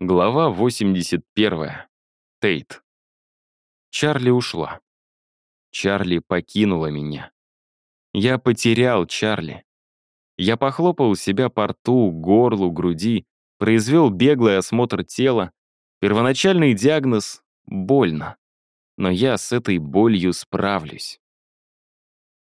Глава 81. Тейт. Чарли ушла. Чарли покинула меня. Я потерял Чарли. Я похлопал себя по рту, горлу, груди, произвел беглый осмотр тела. Первоначальный диагноз — больно. Но я с этой болью справлюсь.